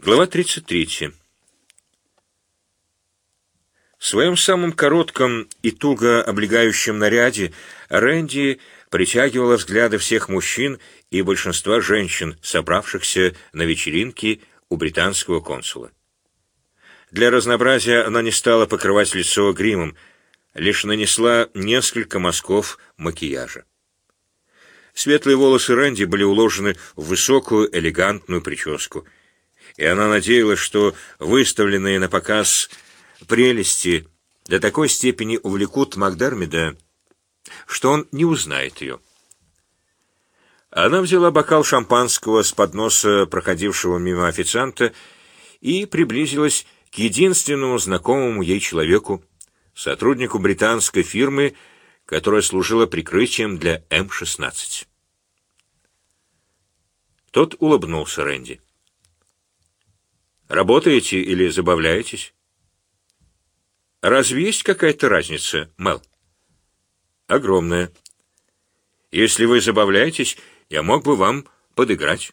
Глава 33. В своем самом коротком и туго облегающем наряде Рэнди притягивала взгляды всех мужчин и большинства женщин, собравшихся на вечеринке у британского консула. Для разнообразия она не стала покрывать лицо гримом, лишь нанесла несколько мазков макияжа. Светлые волосы Рэнди были уложены в высокую элегантную прическу — и она надеялась, что выставленные на показ прелести до такой степени увлекут Макдермида, что он не узнает ее. Она взяла бокал шампанского с подноса проходившего мимо официанта и приблизилась к единственному знакомому ей человеку, сотруднику британской фирмы, которая служила прикрытием для М-16. Тот улыбнулся Рэнди. Работаете или забавляетесь? Разве есть какая-то разница, Мел? Огромная. Если вы забавляетесь, я мог бы вам подыграть.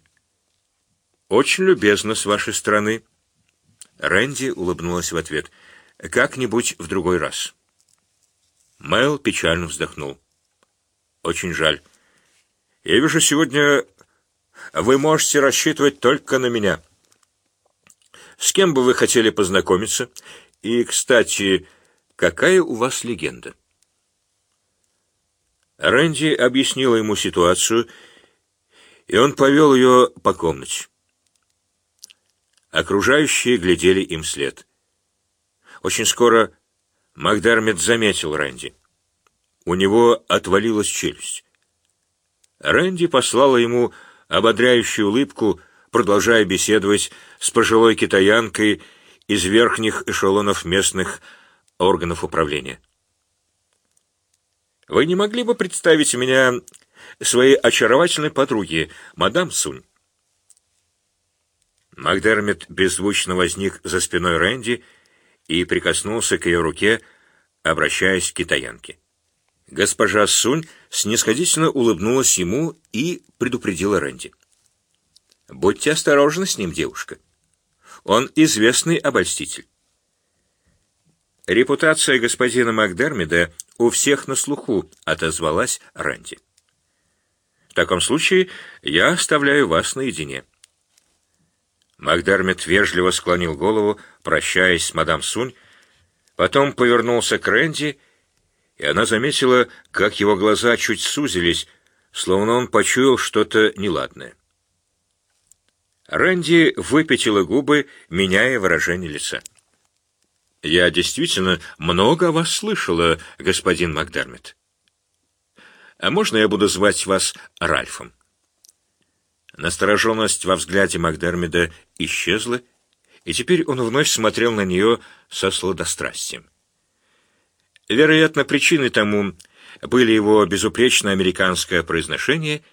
Очень любезно с вашей стороны. Рэнди улыбнулась в ответ. Как-нибудь в другой раз. Мэл печально вздохнул. Очень жаль. Я вижу, сегодня вы можете рассчитывать только на меня. С кем бы вы хотели познакомиться? И, кстати, какая у вас легенда? Рэнди объяснила ему ситуацию, и он повел ее по комнате. Окружающие глядели им вслед. Очень скоро Макдермит заметил Рэнди. У него отвалилась челюсть. Рэнди послала ему ободряющую улыбку, продолжая беседовать с пожилой китаянкой из верхних эшелонов местных органов управления. Вы не могли бы представить меня своей очаровательной подруге, мадам Сунь? Макдермит беззвучно возник за спиной Рэнди и прикоснулся к ее руке, обращаясь к китаянке. Госпожа Сунь снисходительно улыбнулась ему и предупредила Рэнди. Будьте осторожны с ним, девушка. Он известный обольститель. Репутация господина Макдермида у всех на слуху, отозвалась Ранди. В таком случае я оставляю вас наедине. Макдермид вежливо склонил голову, прощаясь с мадам Сунь, потом повернулся к Рэнди, и она заметила, как его глаза чуть сузились, словно он почуял что-то неладное. Рэнди выпятила губы, меняя выражение лица. «Я действительно много о вас слышала, господин Макдермит. А можно я буду звать вас Ральфом?» Настороженность во взгляде Макдермида исчезла, и теперь он вновь смотрел на нее со сладострастием. Вероятно, причиной тому были его безупречное американское произношение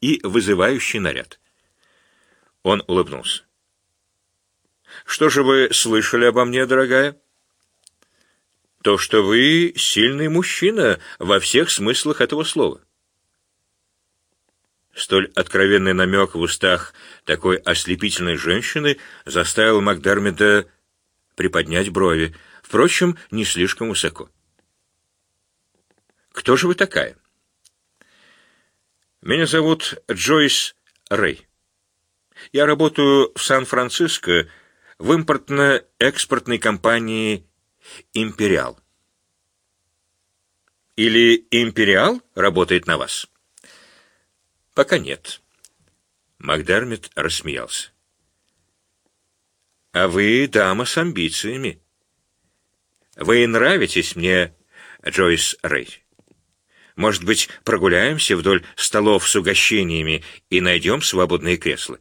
и вызывающий наряд. Он улыбнулся. «Что же вы слышали обо мне, дорогая?» «То, что вы сильный мужчина во всех смыслах этого слова». Столь откровенный намек в устах такой ослепительной женщины заставил Макдермида приподнять брови, впрочем, не слишком высоко. «Кто же вы такая?» «Меня зовут Джойс Рэй». Я работаю в Сан-Франциско в импортно-экспортной компании «Империал». Или «Империал» работает на вас? Пока нет. Макдермит рассмеялся. А вы дама с амбициями. Вы нравитесь мне, Джойс Рэй. Может быть, прогуляемся вдоль столов с угощениями и найдем свободные кресла?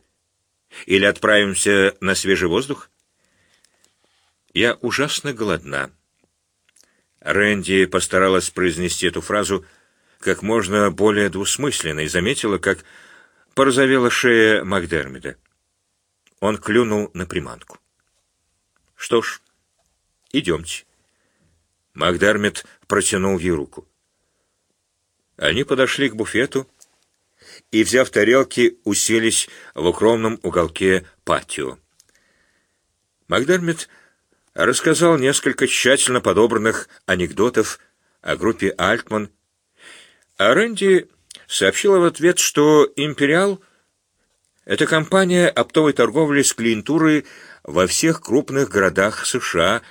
Или отправимся на свежий воздух? Я ужасно голодна. Рэнди постаралась произнести эту фразу как можно более двусмысленно и заметила, как порозовела шея Макдермида. Он клюнул на приманку. Что ж, идемте. Макдермид протянул ей руку. Они подошли к буфету, и, взяв тарелки, уселись в укромном уголке патио. Макдермит рассказал несколько тщательно подобранных анекдотов о группе «Альтман», а Рэнди сообщила в ответ, что «Империал» — это компания оптовой торговли с клиентурой во всех крупных городах США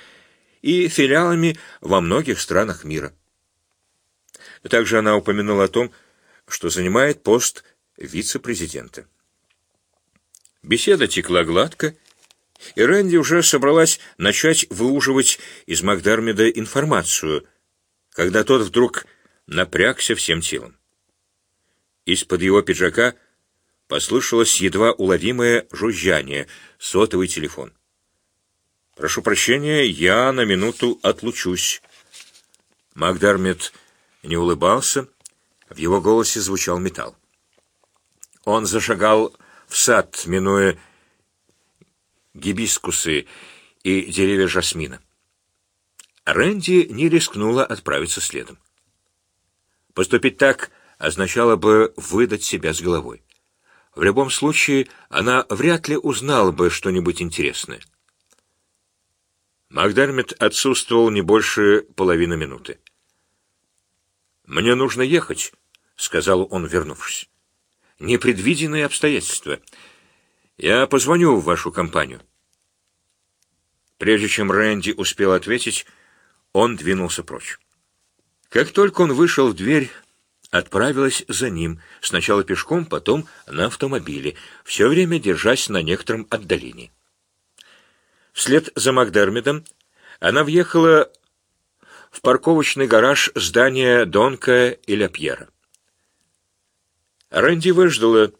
и филиалами во многих странах мира. Также она упомянула о том, что занимает пост вице-президента. Беседа текла гладко, и Рэнди уже собралась начать выуживать из Макдармида информацию, когда тот вдруг напрягся всем телом. Из-под его пиджака послышалось едва уловимое жужжание, сотовый телефон. «Прошу прощения, я на минуту отлучусь». Макдармид не улыбался, в его голосе звучал металл. Он зашагал в сад, минуя гибискусы и деревья жасмина. Рэнди не рискнула отправиться следом. Поступить так означало бы выдать себя с головой. В любом случае, она вряд ли узнала бы что-нибудь интересное. Макдермит отсутствовал не больше половины минуты. «Мне нужно ехать», — сказал он, вернувшись. «Непредвиденные обстоятельства. Я позвоню в вашу компанию». Прежде чем Рэнди успел ответить, он двинулся прочь. Как только он вышел в дверь, отправилась за ним, сначала пешком, потом на автомобиле, все время держась на некотором отдалении. Вслед за Макдермидом она въехала в парковочный гараж здания Донка и Ля Пьера. Рэнди выждала,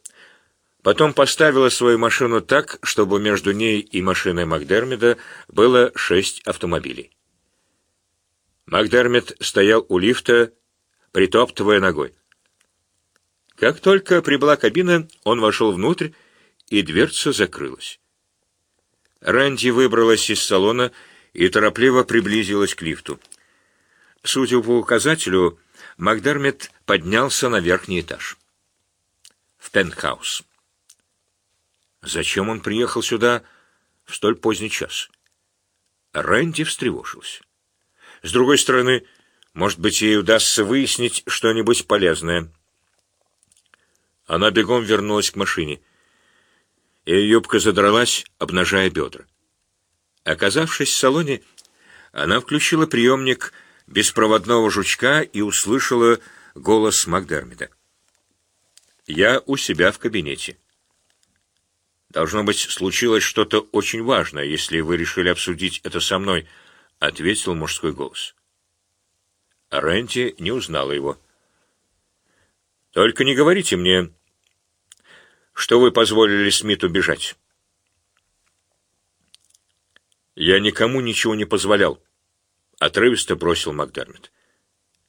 потом поставила свою машину так, чтобы между ней и машиной Макдермида было шесть автомобилей. Макдермит стоял у лифта, притоптывая ногой. Как только прибыла кабина, он вошел внутрь, и дверца закрылась. Рэнди выбралась из салона и торопливо приблизилась к лифту. Судя по указателю, Макдермит поднялся на верхний этаж. В пентхаус. Зачем он приехал сюда в столь поздний час? Рэнди встревожился. С другой стороны, может быть, ей удастся выяснить что-нибудь полезное. Она бегом вернулась к машине. Ее юбка задралась, обнажая бедра. Оказавшись в салоне, она включила приемник беспроводного жучка и услышала голос Макдермида. «Я у себя в кабинете». «Должно быть, случилось что-то очень важное, если вы решили обсудить это со мной», — ответил мужской голос. Ренти не узнала его. «Только не говорите мне, что вы позволили Смиту бежать». «Я никому ничего не позволял», — отрывисто бросил Макдермит.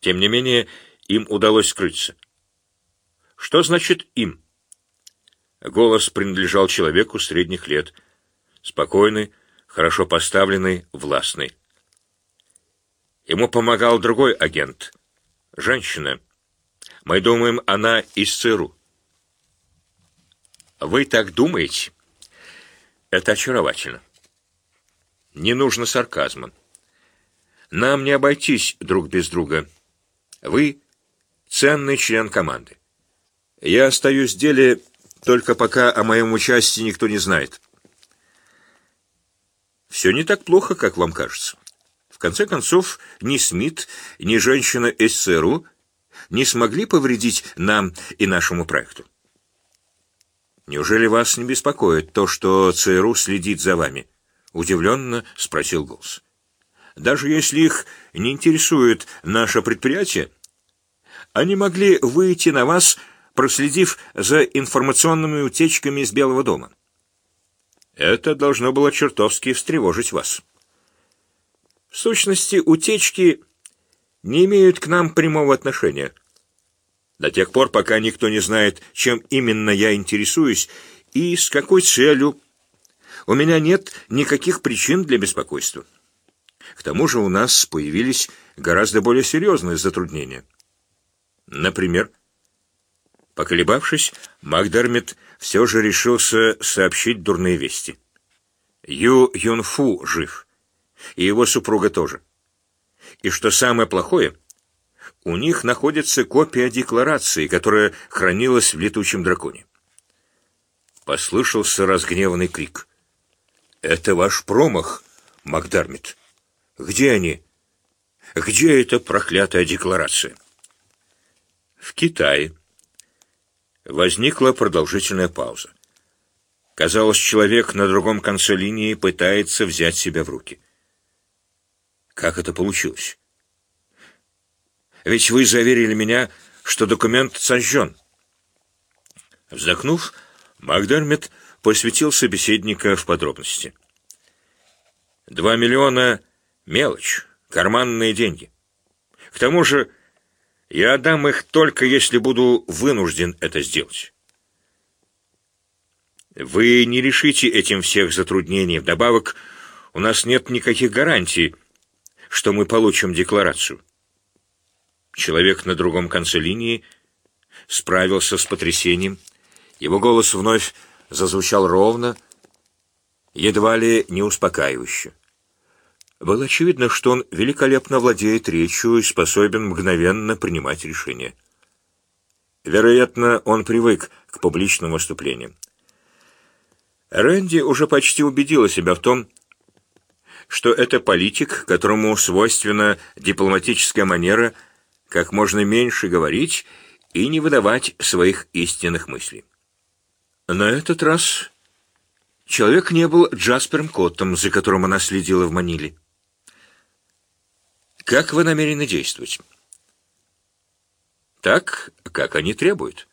Тем не менее, им удалось скрыться. «Что значит «им»?» Голос принадлежал человеку средних лет, спокойный, хорошо поставленный, властный. Ему помогал другой агент. Женщина. Мы думаем, она из ЦРУ. Вы так думаете? Это очаровательно. Не нужно сарказма. Нам не обойтись друг без друга. Вы — ценный член команды. Я остаюсь в деле только пока о моем участии никто не знает. Все не так плохо, как вам кажется конце концов, ни Смит, ни женщина из не смогли повредить нам и нашему проекту. «Неужели вас не беспокоит то, что ЦРУ следит за вами?» — удивленно спросил Голс. «Даже если их не интересует наше предприятие, они могли выйти на вас, проследив за информационными утечками из Белого дома. Это должно было чертовски встревожить вас». В сущности, утечки не имеют к нам прямого отношения. До тех пор, пока никто не знает, чем именно я интересуюсь и с какой целью, у меня нет никаких причин для беспокойства. К тому же у нас появились гораздо более серьезные затруднения. Например, поколебавшись, Макдермит все же решился сообщить дурные вести. Ю Юнфу жив, и его супруга тоже. И что самое плохое, у них находится копия декларации, которая хранилась в летучем драконе. Послышался разгневанный крик. «Это ваш промах, Макдармит. Где они? Где эта проклятая декларация?» «В Китае». Возникла продолжительная пауза. Казалось, человек на другом конце линии пытается взять себя в руки. Как это получилось? Ведь вы заверили меня, что документ сожжен. Вздохнув, Макдермит посвятил собеседника в подробности. Два миллиона — мелочь, карманные деньги. К тому же я отдам их только если буду вынужден это сделать. Вы не решите этим всех затруднений. Вдобавок, у нас нет никаких гарантий, что мы получим декларацию. Человек на другом конце линии справился с потрясением. Его голос вновь зазвучал ровно, едва ли не успокаивающе. Было очевидно, что он великолепно владеет речью и способен мгновенно принимать решения. Вероятно, он привык к публичным выступлениям. Рэнди уже почти убедила себя в том, что это политик, которому свойственна дипломатическая манера как можно меньше говорить и не выдавать своих истинных мыслей. На этот раз человек не был Джаспером Коттом, за которым она следила в Маниле. Как вы намерены действовать? Так, как они требуют.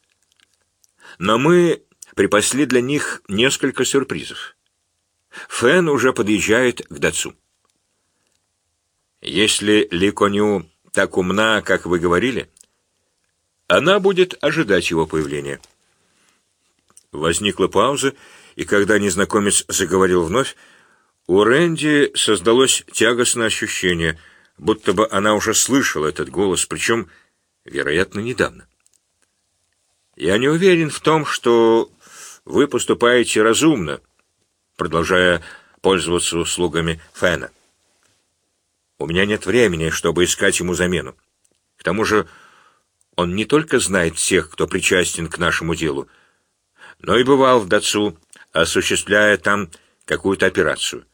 Но мы припасли для них несколько сюрпризов. Фэн уже подъезжает к Дацу. Если Ли Коню так умна, как вы говорили, она будет ожидать его появления. Возникла пауза, и когда незнакомец заговорил вновь, у Рэнди создалось тягостное ощущение, будто бы она уже слышала этот голос, причем, вероятно, недавно. Я не уверен в том, что вы поступаете разумно, продолжая пользоваться услугами Фэна. У меня нет времени, чтобы искать ему замену. К тому же он не только знает всех, кто причастен к нашему делу, но и бывал в Дацу, осуществляя там какую-то операцию.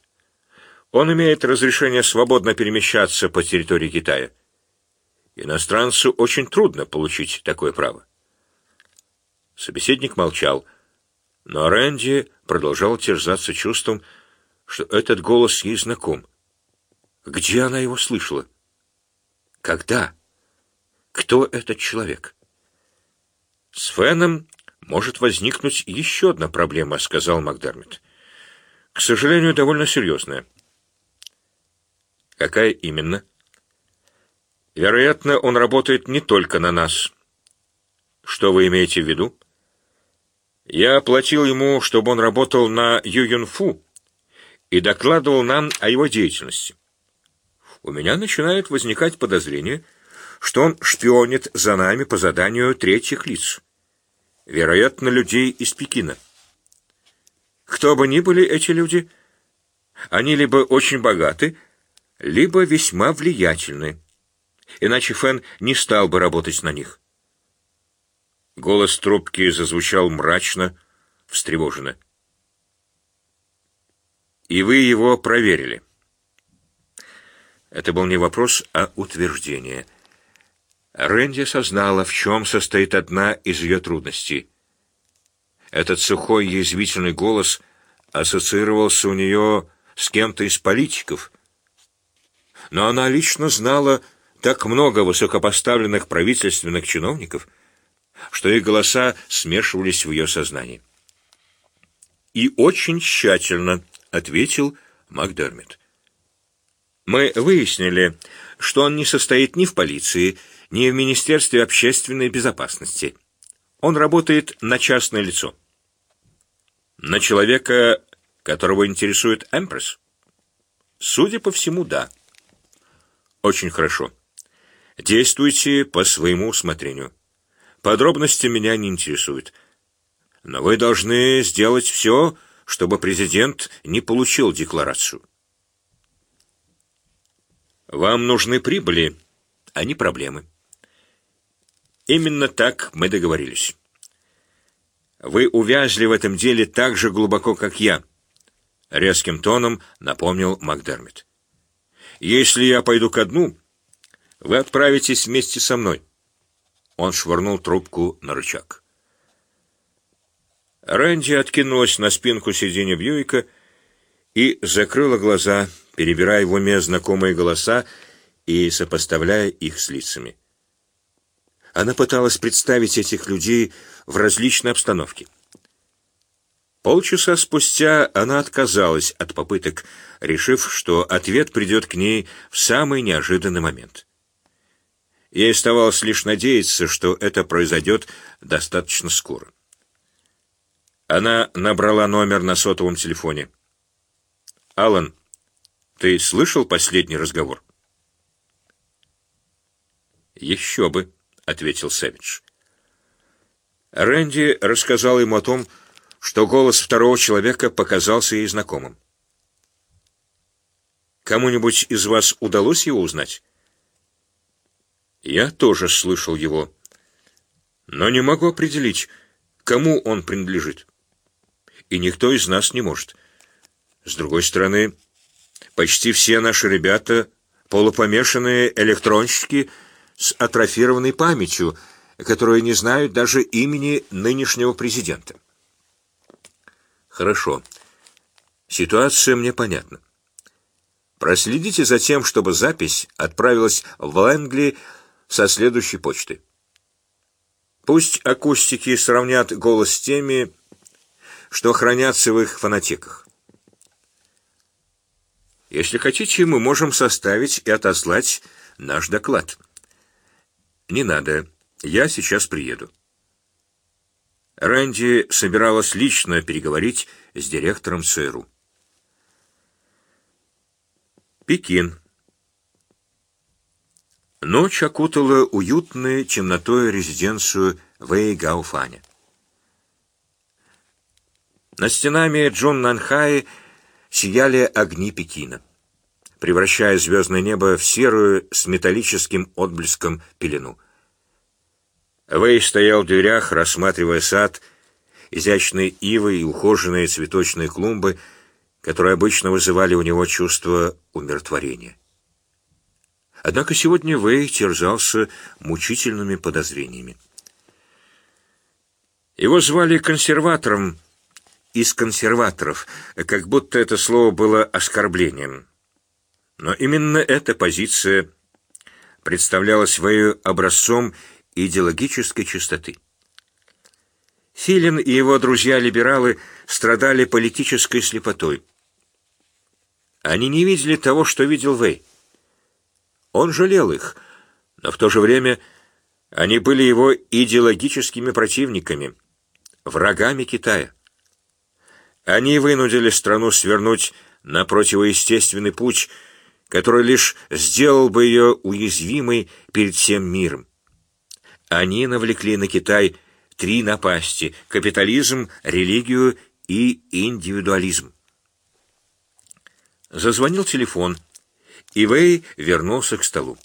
Он имеет разрешение свободно перемещаться по территории Китая. Иностранцу очень трудно получить такое право. Собеседник молчал — но Рэнди продолжал терзаться чувством, что этот голос ей знаком. Где она его слышала? Когда? Кто этот человек? С Феном может возникнуть еще одна проблема, сказал Макдермит. К сожалению, довольно серьезная. Какая именно? Вероятно, он работает не только на нас. Что вы имеете в виду? Я оплатил ему, чтобы он работал на Ююнфу и докладывал нам о его деятельности. У меня начинает возникать подозрение, что он шпионит за нами по заданию третьих лиц, вероятно, людей из Пекина. Кто бы ни были эти люди, они либо очень богаты, либо весьма влиятельны, иначе Фэн не стал бы работать на них. Голос трубки зазвучал мрачно, встревоженно. «И вы его проверили?» Это был не вопрос, а утверждение. Рэнди осознала, в чем состоит одна из ее трудностей. Этот сухой язвительный голос ассоциировался у нее с кем-то из политиков. Но она лично знала так много высокопоставленных правительственных чиновников — что их голоса смешивались в ее сознании. «И очень тщательно», — ответил Макдермит. «Мы выяснили, что он не состоит ни в полиции, ни в Министерстве общественной безопасности. Он работает на частное лицо. На человека, которого интересует Эмпресс? Судя по всему, да. Очень хорошо. Действуйте по своему усмотрению. Подробности меня не интересуют. Но вы должны сделать все, чтобы президент не получил декларацию. Вам нужны прибыли, а не проблемы. Именно так мы договорились. Вы увязли в этом деле так же глубоко, как я, резким тоном напомнил Макдермит. Если я пойду ко дну, вы отправитесь вместе со мной. Он швырнул трубку на рычаг. Рэнди откинулась на спинку сиденья Бьюика и закрыла глаза, перебирая в уме знакомые голоса и сопоставляя их с лицами. Она пыталась представить этих людей в различной обстановке. Полчаса спустя она отказалась от попыток, решив, что ответ придет к ней в самый неожиданный момент. Ей оставалось лишь надеяться, что это произойдет достаточно скоро. Она набрала номер на сотовом телефоне. Алан, ты слышал последний разговор? Еще бы ответил Сэвидж. Рэнди рассказал ему о том, голос второго человека показался ей знакомым. Кому-нибудь из вас удалось его узнать? Я тоже слышал его, но не могу определить, кому он принадлежит. И никто из нас не может. С другой стороны, почти все наши ребята полупомешанные электронщики с атрофированной памятью, которые не знают даже имени нынешнего президента. Хорошо. Ситуация мне понятна. Проследите за тем, чтобы запись отправилась в Лэнгли со следующей почты. Пусть акустики сравнят голос с теми, что хранятся в их фонотеках. Если хотите, мы можем составить и отослать наш доклад. Не надо. Я сейчас приеду. Рэнди собиралась лично переговорить с директором ЦРУ. Пекин. Ночь окутала уютную темнотой резиденцию Вэй Гауфаня. На стенами Джон Нанхай сияли огни Пекина превращая звездное небо в серую с металлическим отблеском пелену. Вэй стоял в дверях, рассматривая сад, изящные ивы и ухоженные цветочные клумбы, которые обычно вызывали у него чувство умиротворения. Однако сегодня Вэй терзался мучительными подозрениями. Его звали консерватором из консерваторов, как будто это слово было оскорблением. Но именно эта позиция представлялась Вэю образцом идеологической чистоты. Филин и его друзья-либералы страдали политической слепотой. Они не видели того, что видел Вэй. Он жалел их, но в то же время они были его идеологическими противниками, врагами Китая. Они вынудили страну свернуть на противоестественный путь, который лишь сделал бы ее уязвимой перед всем миром. Они навлекли на Китай три напасти: капитализм, религию и индивидуализм. Зазвонил телефон, и Вэй вернулся к столу.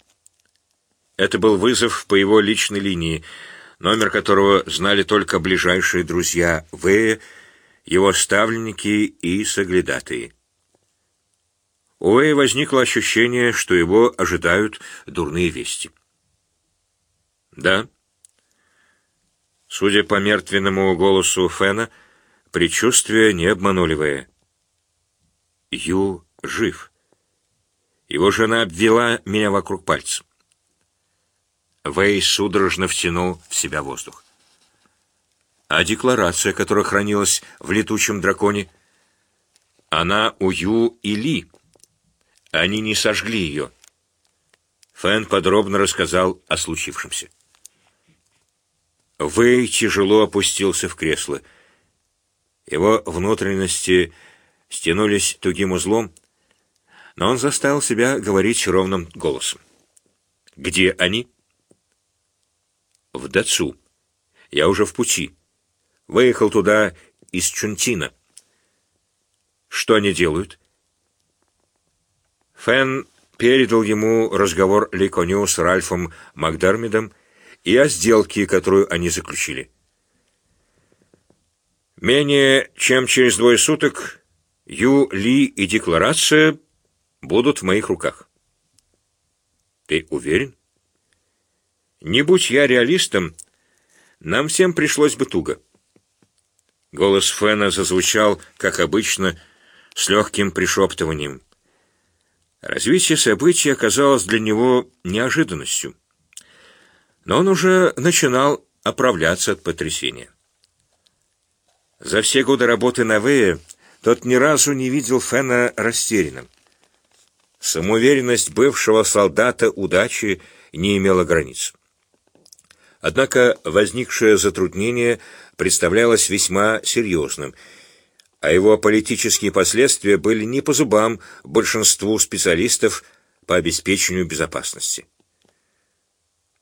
Это был вызов по его личной линии, номер которого знали только ближайшие друзья Вэя, его ставленники и соглядатые. У Уэя возникло ощущение, что его ожидают дурные вести. Да. Судя по мертвенному голосу Фена, предчувствия не обманули. Ю жив. Его жена обвела меня вокруг пальца. Вэй судорожно втянул в себя воздух. А декларация, которая хранилась в летучем драконе, она у Ю и Ли. Они не сожгли ее. Фэн подробно рассказал о случившемся. Вэй тяжело опустился в кресло. Его внутренности стянулись тугим узлом, но он заставил себя говорить ровным голосом. Где они? В Дацу. Я уже в пути. Выехал туда из Чунтина. Что они делают? Фэн передал ему разговор Ликоню с Ральфом Макдермидом и о сделке, которую они заключили. Менее чем через двое суток Ю Ли и декларация будут в моих руках. Ты уверен? Не будь я реалистом, нам всем пришлось бы туго. Голос Фэна зазвучал, как обычно, с легким пришептыванием. Развитие событий оказалось для него неожиданностью, но он уже начинал оправляться от потрясения. За все годы работы на Вэе тот ни разу не видел Фэна растерянным. Самоуверенность бывшего солдата удачи не имела границ. Однако возникшее затруднение представлялось весьма серьезным, а его политические последствия были не по зубам большинству специалистов по обеспечению безопасности.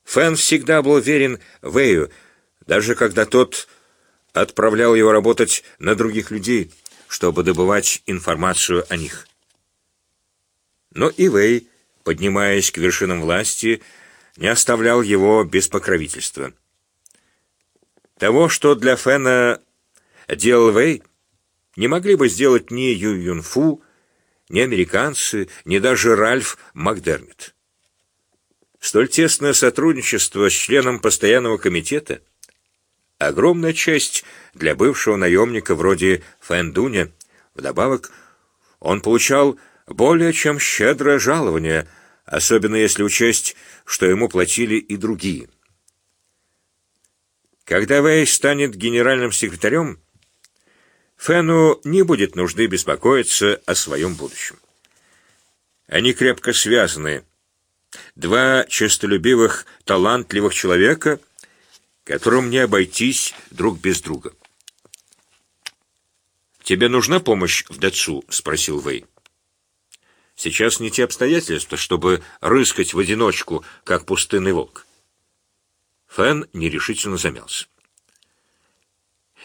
Фэн всегда был верен Вэю, даже когда тот отправлял его работать на других людей, чтобы добывать информацию о них. Но Ивей, поднимаясь к вершинам власти, не оставлял его без покровительства. Того, что для Фэна делал Вэй, не могли бы сделать ни Ю Юнфу, ни американцы, ни даже Ральф Макдермит. Столь тесное сотрудничество с членом постоянного комитета — огромная честь для бывшего наемника вроде Фэндуня. Вдобавок, он получал более чем щедрое жалование, особенно если учесть, что ему платили и другие. Когда Вэй станет генеральным секретарем, Фэну не будет нужды беспокоиться о своем будущем. Они крепко связаны. Два честолюбивых, талантливых человека, которым не обойтись друг без друга. «Тебе нужна помощь в Дацу?» — спросил Вэй. Сейчас не те обстоятельства, чтобы рыскать в одиночку, как пустынный волк. Фэн нерешительно замялся.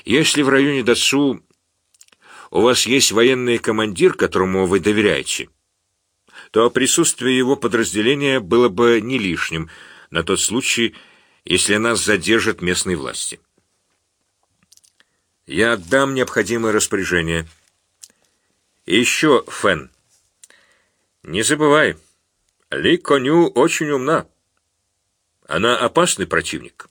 Если в районе Дацу у вас есть военный командир, которому вы доверяете, то присутствие его подразделения было бы не лишним на тот случай, если нас задержат местные власти. Я отдам необходимое распоряжение. И еще, Фэн, не забывай, Ли Коню очень умна. Она опасный противник.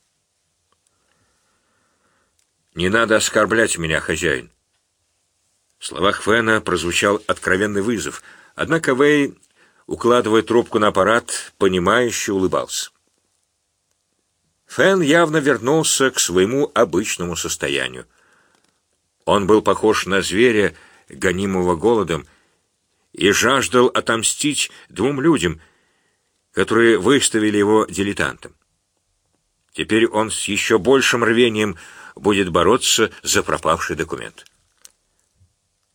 Не надо оскорблять меня, хозяин. В словах Фэна прозвучал откровенный вызов, однако Вэй, укладывая трубку на аппарат, понимающе улыбался. Фэн явно вернулся к своему обычному состоянию. Он был похож на зверя, гонимого голодом, и жаждал отомстить двум людям, которые выставили его дилетантом. Теперь он с еще большим рвением будет бороться за пропавший документ.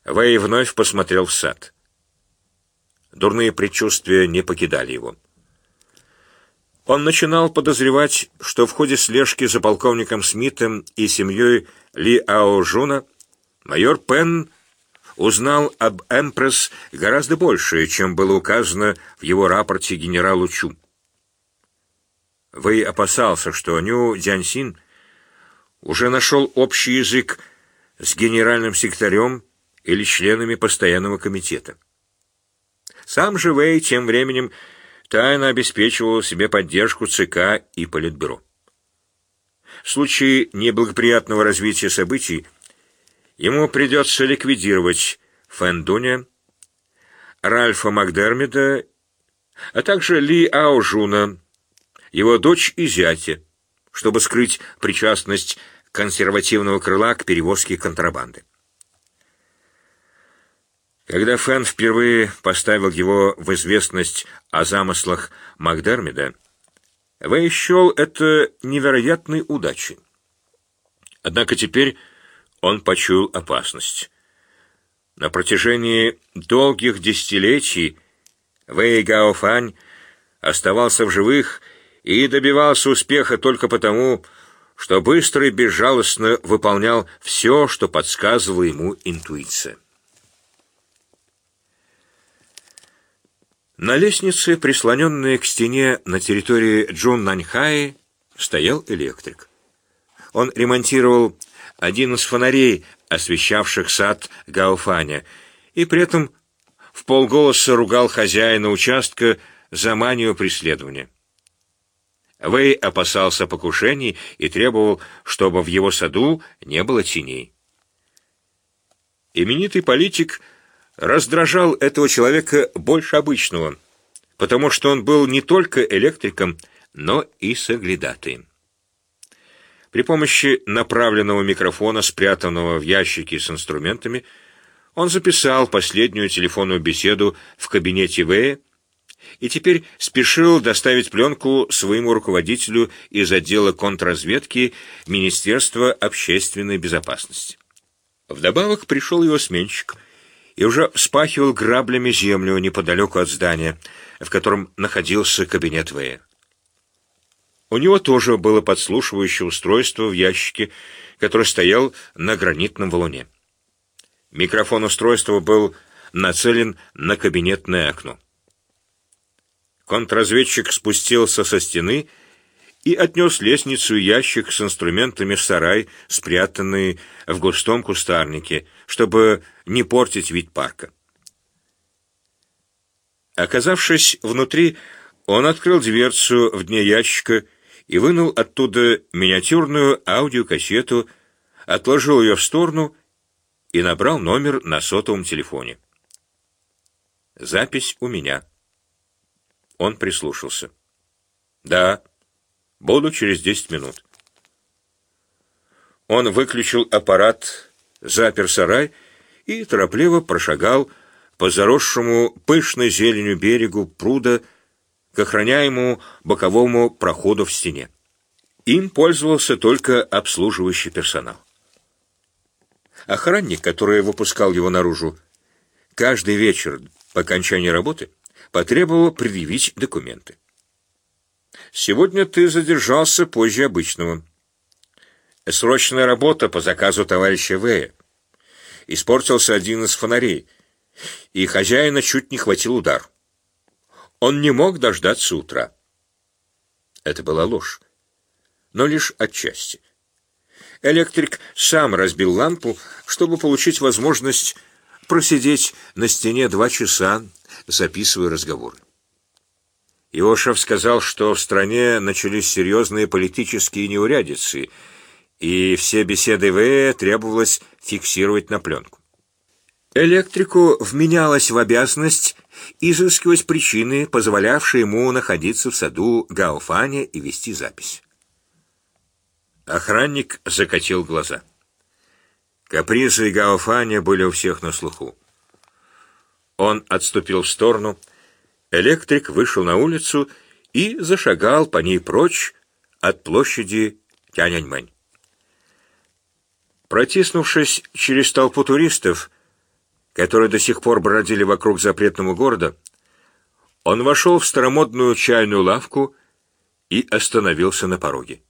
Вэй вновь посмотрел в сад. Дурные предчувствия не покидали его. Он начинал подозревать, что в ходе слежки за полковником Смитом и семьей Ли Ао Жуна майор Пен узнал об Эмпресс гораздо больше, чем было указано в его рапорте генералу Чу. Вэй опасался, что Ню Дзянсин уже нашел общий язык с генеральным секретарем или членами постоянного комитета. Сам же Вэй тем временем тайно обеспечивал себе поддержку ЦК и Политбюро. В случае неблагоприятного развития событий Ему придется ликвидировать Фэндуня, Ральфа Макдермида, а также Ли Аужуна, его дочь и зятя, чтобы скрыть причастность консервативного крыла к перевозке контрабанды. Когда Фэн впервые поставил его в известность о замыслах Макдермида, Вэй счел это невероятной удачей. Однако теперь он почуял опасность. На протяжении долгих десятилетий Вэй Гаофань оставался в живых и добивался успеха только потому, что быстро и безжалостно выполнял все, что подсказывала ему интуиция. На лестнице, прислоненной к стене на территории Джун-Наньхаи, стоял электрик. Он ремонтировал один из фонарей, освещавших сад Гауфаня, и при этом в полголоса ругал хозяина участка за манию преследования. Вэй опасался покушений и требовал, чтобы в его саду не было теней. Именитый политик раздражал этого человека больше обычного, потому что он был не только электриком, но и соглядатаем. При помощи направленного микрофона, спрятанного в ящике с инструментами, он записал последнюю телефонную беседу в кабинете Вэя и теперь спешил доставить пленку своему руководителю из отдела контрразведки Министерства общественной безопасности. Вдобавок пришел его сменщик — и уже вспахивал граблями землю неподалеку от здания, в котором находился кабинет Вэя. У него тоже было подслушивающее устройство в ящике, который стоял на гранитном валуне. Микрофон устройства был нацелен на кабинетное окно. Контрразведчик спустился со стены и отнес лестницу и ящик с инструментами в сарай, спрятанный в густом кустарнике, чтобы не портить вид парка. Оказавшись внутри, он открыл дверцу в дне ящика и вынул оттуда миниатюрную аудиокассету, отложил ее в сторону и набрал номер на сотовом телефоне. Запись у меня. Он прислушался. Да. Буду через десять минут. Он выключил аппарат, запер сарай и торопливо прошагал по заросшему пышной зеленью берегу пруда к охраняемому боковому проходу в стене. Им пользовался только обслуживающий персонал. Охранник, который выпускал его наружу, каждый вечер по окончании работы потребовал предъявить документы. Сегодня ты задержался позже обычного. Срочная работа по заказу товарища В. Испортился один из фонарей, и хозяина чуть не хватил удар. Он не мог дождаться утра. Это была ложь, но лишь отчасти. Электрик сам разбил лампу, чтобы получить возможность просидеть на стене два часа, записывая разговоры. Его шеф сказал, что в стране начались серьезные политические неурядицы, и все беседы В требовалось фиксировать на пленку. Электрику вменялось в обязанность изыскивать причины, позволявшие ему находиться в саду Гауфаня и вести запись. Охранник закатил глаза. Капризы Гауфаня были у всех на слуху. Он отступил в сторону, Электрик вышел на улицу и зашагал по ней прочь от площади Тяньаньмэнь. Протиснувшись через толпу туристов, которые до сих пор бродили вокруг запретного города, он вошел в старомодную чайную лавку и остановился на пороге.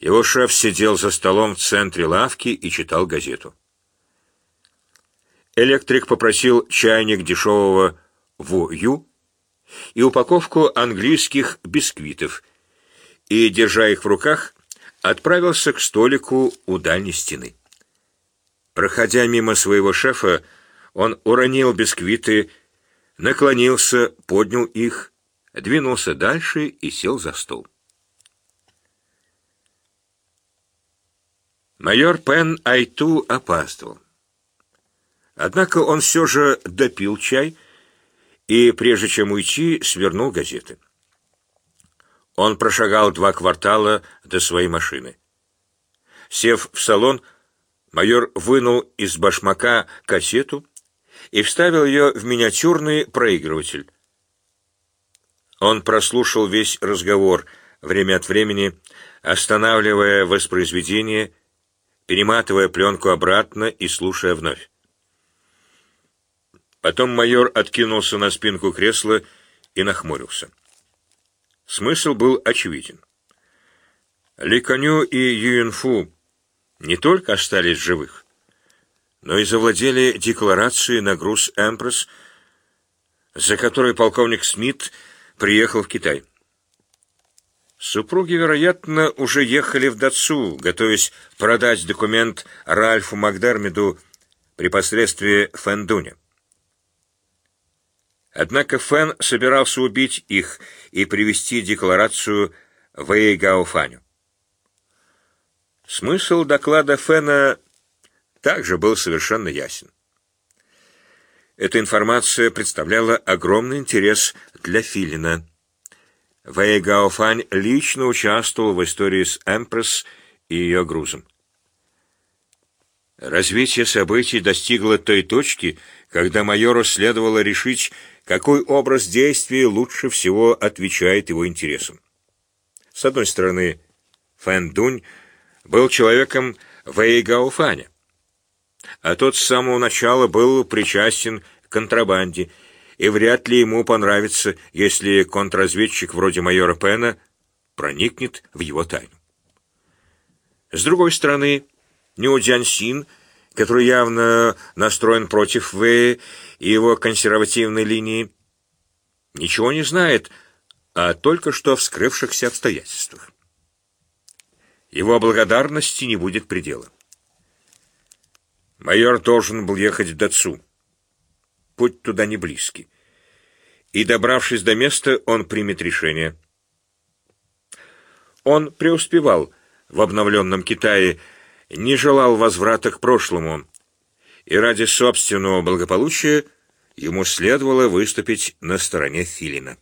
Его шеф сидел за столом в центре лавки и читал газету. Электрик попросил чайник дешевого Ву-Ю и упаковку английских бисквитов, и, держа их в руках, отправился к столику у дальней стены. Проходя мимо своего шефа, он уронил бисквиты, наклонился, поднял их, двинулся дальше и сел за стол. Майор Пен Айту опаздывал. Однако он все же допил чай, и, прежде чем уйти, свернул газеты. Он прошагал два квартала до своей машины. Сев в салон, майор вынул из башмака кассету и вставил ее в миниатюрный проигрыватель. Он прослушал весь разговор, время от времени останавливая воспроизведение, перематывая пленку обратно и слушая вновь. Потом майор откинулся на спинку кресла и нахмурился. Смысл был очевиден. Ли Коню и Юинфу не только остались живых, но и завладели декларацией на груз «Эмпресс», за которой полковник Смит приехал в Китай. Супруги, вероятно, уже ехали в Датсу, готовясь продать документ Ральфу Макдермиду при посредстве Фэндуня. Однако Фэн собирался убить их и привести декларацию Вэй Гаофаню. Смысл доклада Фэна также был совершенно ясен. Эта информация представляла огромный интерес для Филина. Вэй Гаофань лично участвовал в истории с Эмпресс и ее грузом. Развитие событий достигло той точки, когда майору следовало решить, какой образ действий лучше всего отвечает его интересам. С одной стороны, Фэн Дунь был человеком Вэй Гаофаня, а тот с самого начала был причастен к контрабанде, и вряд ли ему понравится, если контрразведчик вроде майора Пена проникнет в его тайну. С другой стороны, Ню Дзянсин, который явно настроен против Вэя и его консервативной линии, ничего не знает о только что вскрывшихся обстоятельствах. Его благодарности не будет предела. Майор должен был ехать в Дацу. Путь туда не близкий. И, добравшись до места, он примет решение. Он преуспевал в обновленном Китае, не желал возврата к прошлому, и ради собственного благополучия ему следовало выступить на стороне Филина.